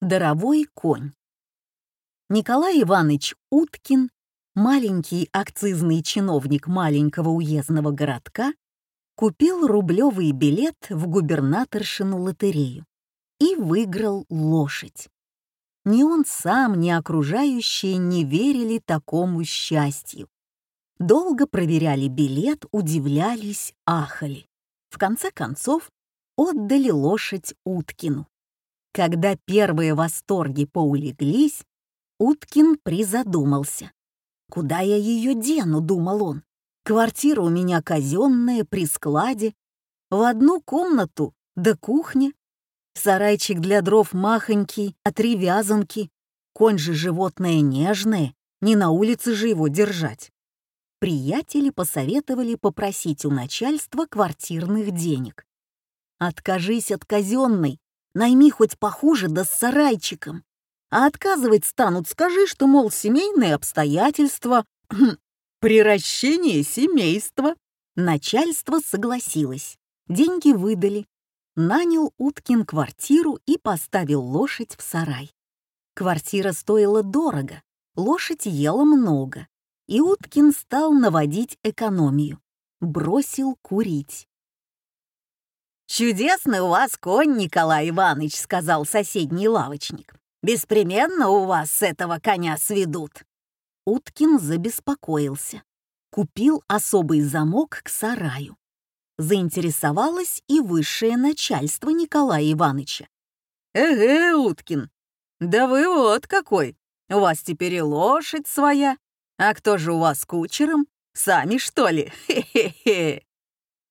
Даровой конь. Николай Иванович Уткин, маленький акцизный чиновник маленького уездного городка, купил рублевый билет в губернаторшину лотерею и выиграл лошадь. Ни он сам, ни окружающие не верили такому счастью. Долго проверяли билет, удивлялись, ахали. В конце концов, отдали лошадь Уткину. Когда первые восторги поулеглись, Уткин призадумался. «Куда я ее дену?» — думал он. «Квартира у меня казенная, при складе. В одну комнату, да кухня. Сарайчик для дров махонький, а три. Конь же животное нежное, не на улице же его держать. Приятели посоветовали попросить у начальства квартирных денег. Откажись от казенной, найми хоть похуже да с сарайчиком. А отказывать станут, скажи, что, мол, семейные обстоятельства, приращение семейства. Начальство согласилось, деньги выдали, нанял Уткин квартиру и поставил лошадь в сарай. Квартира стоила дорого, лошадь ела много, и Уткин стал наводить экономию. Бросил курить. «Чудесный у вас конь, Николай Иванович», — сказал соседний лавочник. «Беспременно у вас с этого коня сведут». Уткин забеспокоился. Купил особый замок к сараю заинтересовалось и высшее начальство Николая Ивановича. «Эге, Уткин, да вы вот какой! У вас теперь и лошадь своя. А кто же у вас кучером? Сами, что ли? Хе-хе-хе!»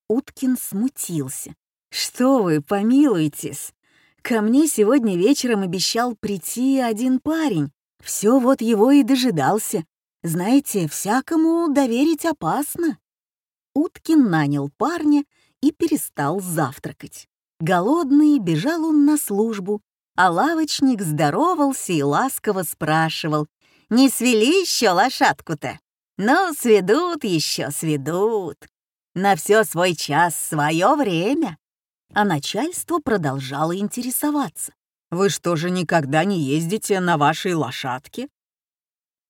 Уткин смутился. «Что вы, помилуйтесь! Ко мне сегодня вечером обещал прийти один парень. Все вот его и дожидался. Знаете, всякому доверить опасно». Уткин нанял парня и перестал завтракать. Голодный бежал он на службу, а лавочник здоровался и ласково спрашивал, «Не свели еще лошадку-то?» «Ну, сведут еще, сведут. На все свой час, свое время». А начальство продолжало интересоваться. «Вы что же никогда не ездите на вашей лошадке?»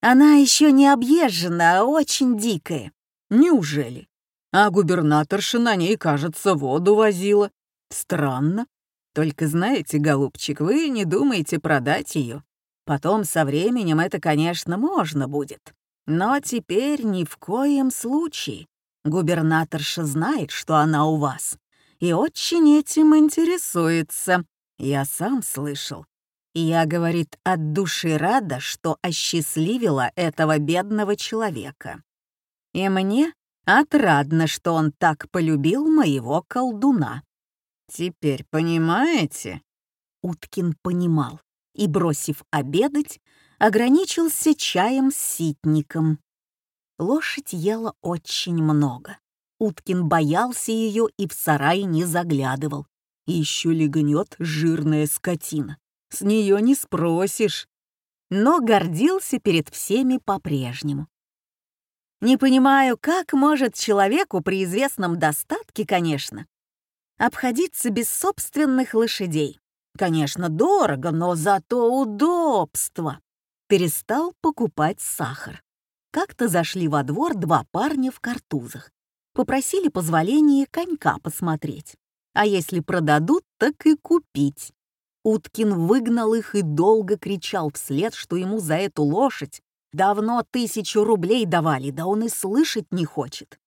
«Она еще не объезжена, а очень дикая». «Неужели? а губернаторша на ней, кажется, воду возила. Странно. Только знаете, голубчик, вы не думаете продать ее. Потом со временем это, конечно, можно будет. Но теперь ни в коем случае. Губернаторша знает, что она у вас, и очень этим интересуется. Я сам слышал. Я, говорит, от души рада, что осчастливила этого бедного человека. И мне Отрадно, что он так полюбил моего колдуна. Теперь понимаете?» Уткин понимал и, бросив обедать, ограничился чаем с ситником. Лошадь ела очень много. Уткин боялся ее и в сарай не заглядывал. Еще легнет жирная скотина. С нее не спросишь. Но гордился перед всеми по-прежнему. Не понимаю, как может человеку при известном достатке, конечно, обходиться без собственных лошадей. Конечно, дорого, но зато удобство. Перестал покупать сахар. Как-то зашли во двор два парня в картузах. Попросили позволения конька посмотреть. А если продадут, так и купить. Уткин выгнал их и долго кричал вслед, что ему за эту лошадь Давно тысячу рублей давали, да он и слышать не хочет.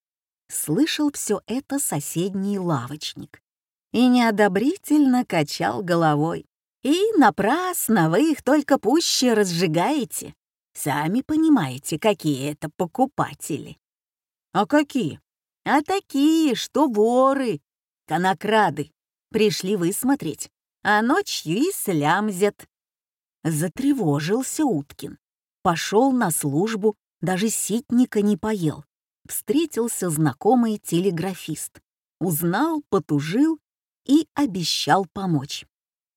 Слышал все это соседний лавочник и неодобрительно качал головой. И напрасно вы их только пуще разжигаете. Сами понимаете, какие это покупатели. А какие? А такие, что воры, конокрады. Пришли высмотреть, а ночью и слямзят. Затревожился Уткин. Пошел на службу, даже ситника не поел. Встретился знакомый телеграфист. Узнал, потужил и обещал помочь.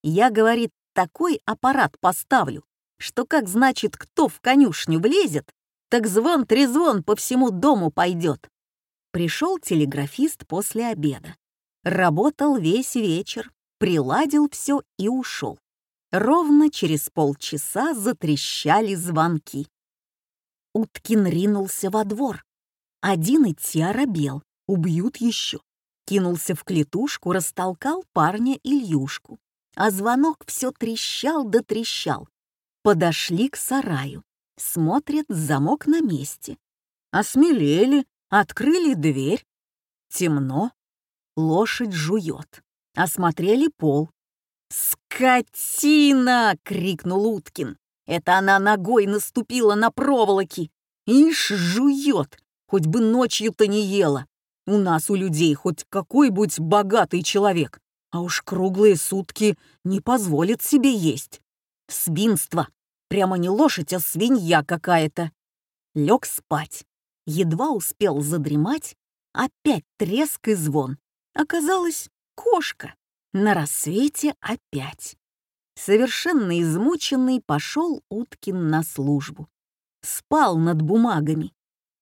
Я, говорит, такой аппарат поставлю, что как значит, кто в конюшню влезет, так звон-трезвон по всему дому пойдет. Пришел телеграфист после обеда. Работал весь вечер, приладил все и ушел. Ровно через полчаса затрещали звонки. Уткин ринулся во двор. Один идти оробел, убьют еще. Кинулся в клетушку, растолкал парня Ильюшку. А звонок все трещал да трещал. Подошли к сараю. Смотрят, замок на месте. Осмелели, открыли дверь. Темно. Лошадь жует. Осмотрели пол. «Скотина!» — крикнул Уткин. Это она ногой наступила на проволоки. Ишь, жует, хоть бы ночью-то не ела. У нас у людей хоть какой-будь богатый человек, а уж круглые сутки не позволит себе есть. Свинство. Прямо не лошадь, а свинья какая-то. Лег спать. Едва успел задремать, опять треск и звон. Оказалось, кошка. На рассвете опять. Совершенно измученный пошел Уткин на службу. Спал над бумагами.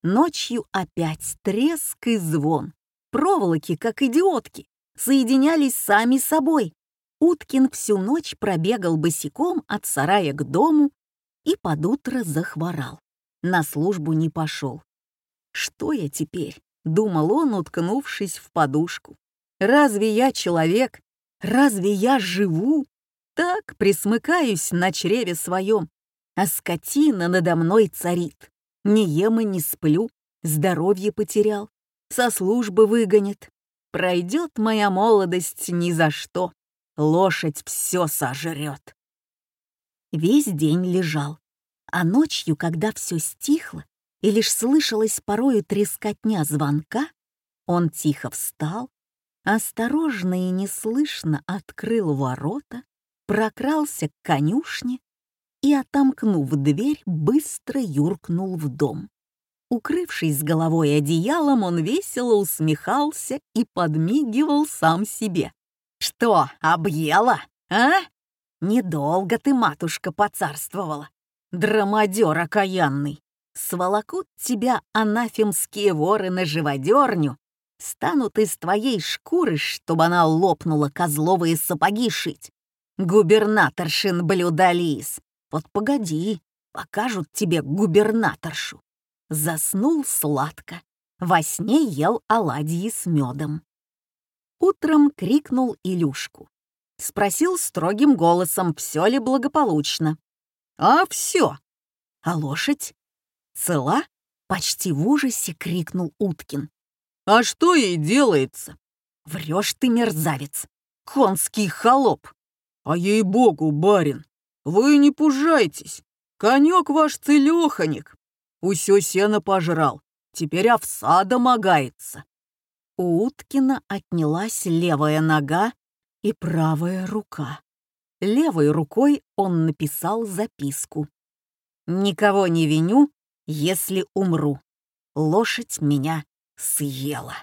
Ночью опять треск и звон. Проволоки, как идиотки, соединялись сами собой. Уткин всю ночь пробегал босиком от сарая к дому и под утро захворал. На службу не пошел. «Что я теперь?» — думал он, уткнувшись в подушку. «Разве я человек? Разве я живу?» Так присмыкаюсь на чреве своем, а скотина надо мной царит. Не ем и не сплю, здоровье потерял, со службы выгонит. Пройдет моя молодость ни за что, лошадь все сожрет. Весь день лежал, а ночью, когда все стихло, и лишь слышалась порою трескотня звонка, он тихо встал, осторожно и неслышно открыл ворота прокрался к конюшне и, отомкнув дверь, быстро юркнул в дом. Укрывшись головой одеялом, он весело усмехался и подмигивал сам себе. «Что, объела, а? Недолго ты, матушка, поцарствовала. Драмадер окаянный. Сволокут тебя анафемские воры на живодерню, станут из твоей шкуры, чтобы она лопнула козловые сапоги шить. Губернаторшин блюдолиз. Вот погоди, покажут тебе губернаторшу. Заснул сладко. Во сне ел оладьи с медом. Утром крикнул Илюшку. Спросил строгим голосом, все ли благополучно. «А все. А лошадь? Цела?» Почти в ужасе крикнул Уткин. «А что ей делается?» «Врешь ты, мерзавец! Конский холоп! «А ей-богу, барин, вы не пужайтесь. Конек ваш целёханик. Усё сено пожрал, теперь овса домогается». У Уткина отнялась левая нога и правая рука. Левой рукой он написал записку. «Никого не виню, если умру. Лошадь меня съела».